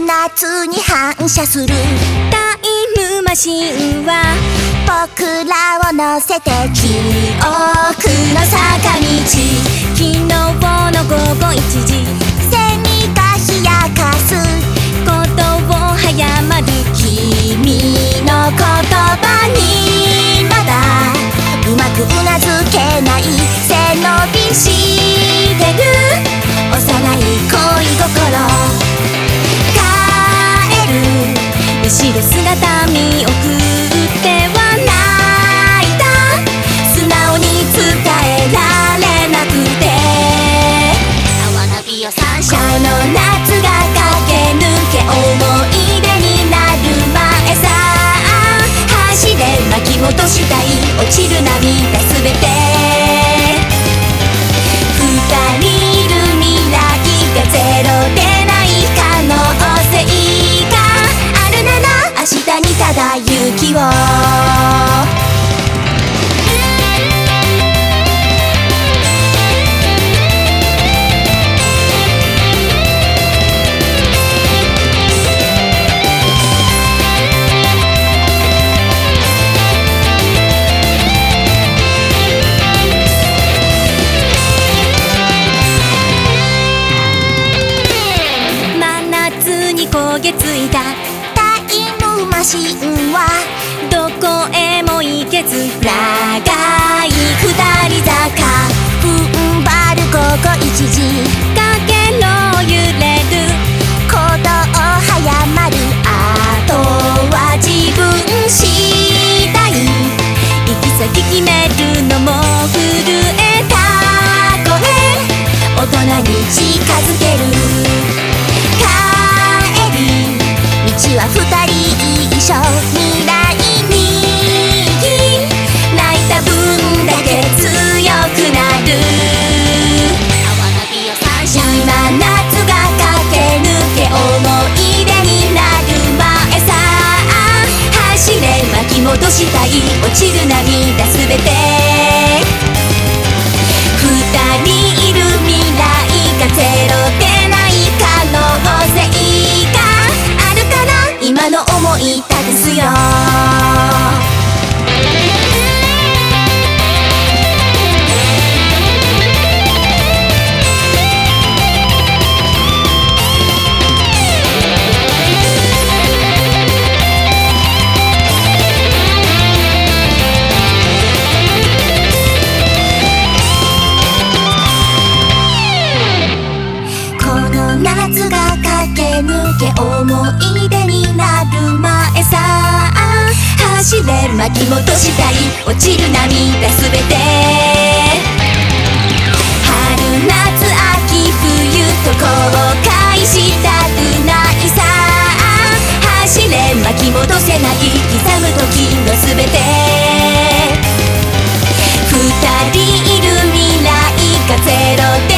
夏に反射するタイムマシンは僕らを乗せて記憶の坂道昨日の午後1時。セミが冷やかすことを早まる君の言葉にまだうまくうなずけない背伸びしてる幼い恋心。後ろ姿見送っては泣いた。素直に伝えられなくて。I wanna be your sunshine この夏が駆け抜け思い出になる前さ。橋で巻き戻したい落ちる涙げついた。タイムマシンしたい落ちる涙すべて。二人いる未来がゼロで巻き戻したい落ちる涙すべて。春夏秋冬と後悔したくないさ。走れ巻き戻せない刻む時のすべて。二人いる未来がゼロで